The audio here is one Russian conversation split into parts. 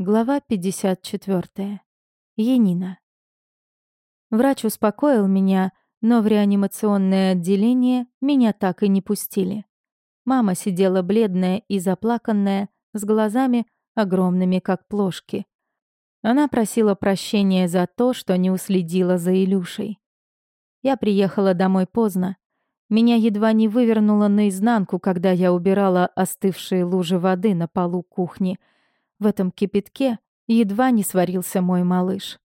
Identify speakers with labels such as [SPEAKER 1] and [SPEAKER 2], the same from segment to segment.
[SPEAKER 1] Глава 54. Енина. Врач успокоил меня, но в реанимационное отделение меня так и не пустили. Мама сидела бледная и заплаканная, с глазами огромными, как плошки. Она просила прощения за то, что не уследила за Илюшей. Я приехала домой поздно. Меня едва не вывернуло наизнанку, когда я убирала остывшие лужи воды на полу кухни — в этом кипятке едва не сварился мой малыш.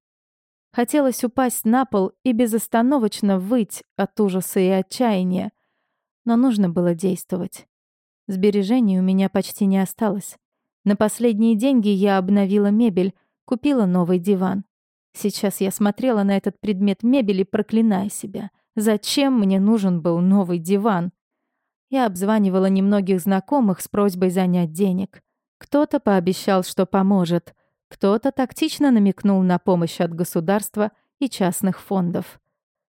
[SPEAKER 1] Хотелось упасть на пол и безостановочно выть от ужаса и отчаяния. Но нужно было действовать. Сбережений у меня почти не осталось. На последние деньги я обновила мебель, купила новый диван. Сейчас я смотрела на этот предмет мебели, проклиная себя. Зачем мне нужен был новый диван? Я обзванивала немногих знакомых с просьбой занять денег. Кто-то пообещал, что поможет, кто-то тактично намекнул на помощь от государства и частных фондов.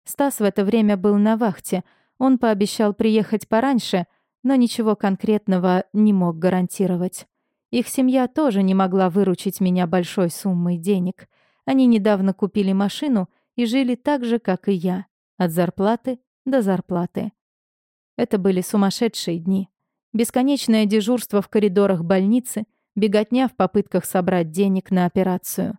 [SPEAKER 1] Стас в это время был на вахте, он пообещал приехать пораньше, но ничего конкретного не мог гарантировать. Их семья тоже не могла выручить меня большой суммой денег. Они недавно купили машину и жили так же, как и я, от зарплаты до зарплаты. Это были сумасшедшие дни. Бесконечное дежурство в коридорах больницы, беготня в попытках собрать денег на операцию.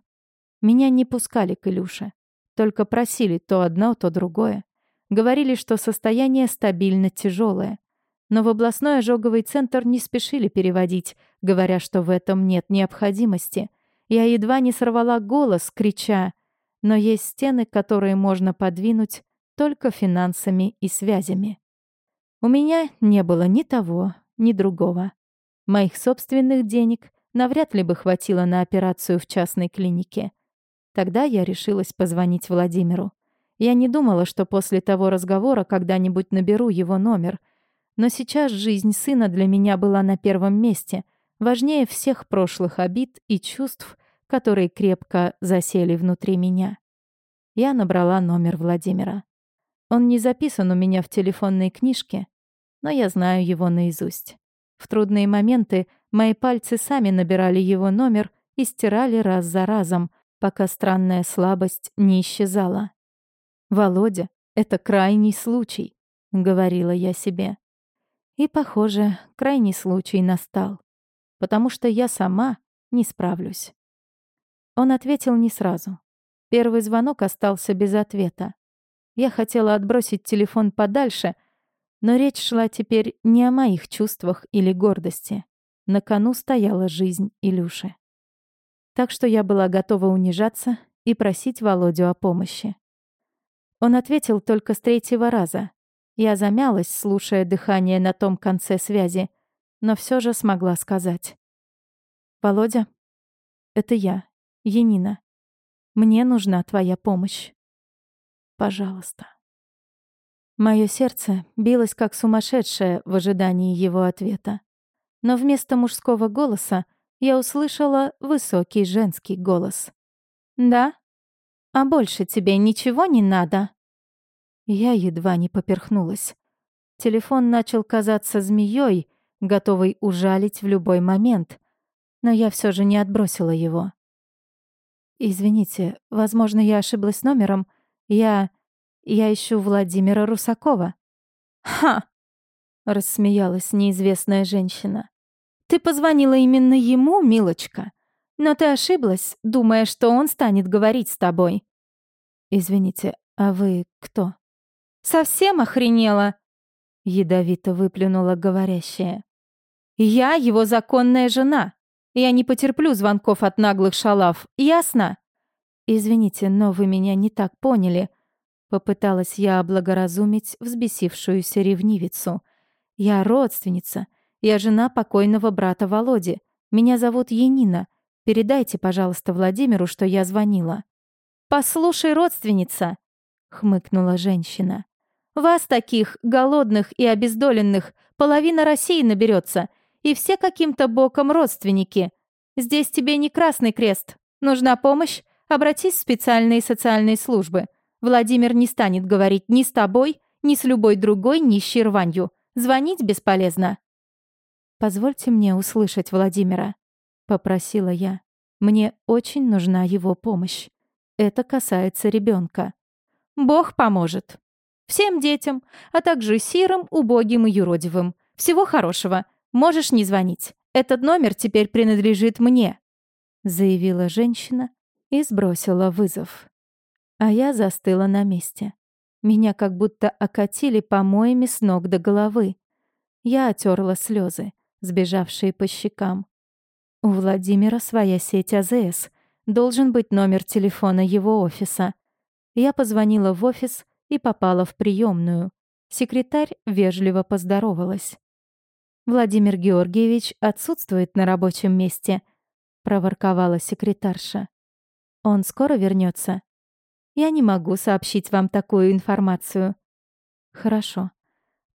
[SPEAKER 1] Меня не пускали к Илюше. Только просили то одно, то другое. Говорили, что состояние стабильно тяжелое. Но в областной ожоговый центр не спешили переводить, говоря, что в этом нет необходимости. Я едва не сорвала голос, крича, но есть стены, которые можно подвинуть только финансами и связями. У меня не было ни того, ни другого. Моих собственных денег навряд ли бы хватило на операцию в частной клинике. Тогда я решилась позвонить Владимиру. Я не думала, что после того разговора когда-нибудь наберу его номер. Но сейчас жизнь сына для меня была на первом месте, важнее всех прошлых обид и чувств, которые крепко засели внутри меня. Я набрала номер Владимира. Он не записан у меня в телефонной книжке, но я знаю его наизусть. В трудные моменты мои пальцы сами набирали его номер и стирали раз за разом, пока странная слабость не исчезала. «Володя, это крайний случай», — говорила я себе. И, похоже, крайний случай настал, потому что я сама не справлюсь. Он ответил не сразу. Первый звонок остался без ответа. Я хотела отбросить телефон подальше — но речь шла теперь не о моих чувствах или гордости. На кону стояла жизнь Илюши. Так что я была готова унижаться и просить Володю о помощи. Он ответил только с третьего раза. Я замялась, слушая дыхание на том конце связи, но все же смогла сказать. «Володя, это я, Янина. Мне нужна твоя помощь. Пожалуйста». Мое сердце билось как сумасшедшее в ожидании его ответа. Но вместо мужского голоса я услышала высокий женский голос. «Да? А больше тебе ничего не надо?» Я едва не поперхнулась. Телефон начал казаться змеей, готовой ужалить в любой момент, но я все же не отбросила его. «Извините, возможно, я ошиблась номером. Я...» Я ищу Владимира Русакова». «Ха!» — рассмеялась неизвестная женщина. «Ты позвонила именно ему, милочка, но ты ошиблась, думая, что он станет говорить с тобой». «Извините, а вы кто?» «Совсем охренела?» — ядовито выплюнула говорящая. «Я его законная жена. Я не потерплю звонков от наглых шалав, ясно?» «Извините, но вы меня не так поняли. Попыталась я облагоразумить взбесившуюся ревнивицу. «Я родственница. Я жена покойного брата Володи. Меня зовут Енина. Передайте, пожалуйста, Владимиру, что я звонила». «Послушай, родственница!» — хмыкнула женщина. «Вас таких, голодных и обездоленных, половина России наберется, и все каким-то боком родственники. Здесь тебе не Красный Крест. Нужна помощь? Обратись в специальные социальные службы». Владимир не станет говорить ни с тобой, ни с любой другой нищей рванью. Звонить бесполезно. «Позвольте мне услышать Владимира», — попросила я. Мне очень нужна его помощь. Это касается ребенка. Бог поможет. Всем детям, а также сирым, убогим и юродивым. Всего хорошего. Можешь не звонить. Этот номер теперь принадлежит мне», — заявила женщина и сбросила вызов. А я застыла на месте. Меня как будто окатили помоями с ног до головы. Я отерла слезы, сбежавшие по щекам. У Владимира своя сеть АЗС. Должен быть номер телефона его офиса. Я позвонила в офис и попала в приемную. Секретарь вежливо поздоровалась. «Владимир Георгиевич отсутствует на рабочем месте», — проворковала секретарша. «Он скоро вернется. Я не могу сообщить вам такую информацию». «Хорошо.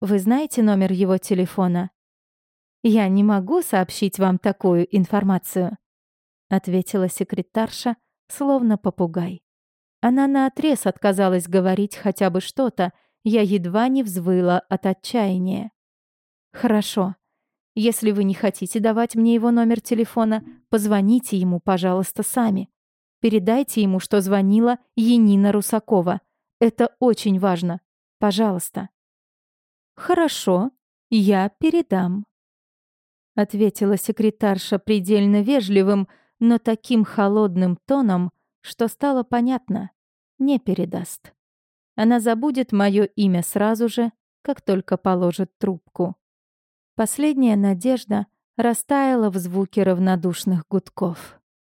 [SPEAKER 1] Вы знаете номер его телефона?» «Я не могу сообщить вам такую информацию», — ответила секретарша, словно попугай. Она наотрез отказалась говорить хотя бы что-то, я едва не взвыла от отчаяния. «Хорошо. Если вы не хотите давать мне его номер телефона, позвоните ему, пожалуйста, сами. Передайте ему, что звонила Енина Русакова. Это очень важно. Пожалуйста». «Хорошо, я передам», — ответила секретарша предельно вежливым, но таким холодным тоном, что стало понятно, не передаст. Она забудет мое имя сразу же, как только положит трубку. Последняя надежда растаяла в звуке равнодушных гудков.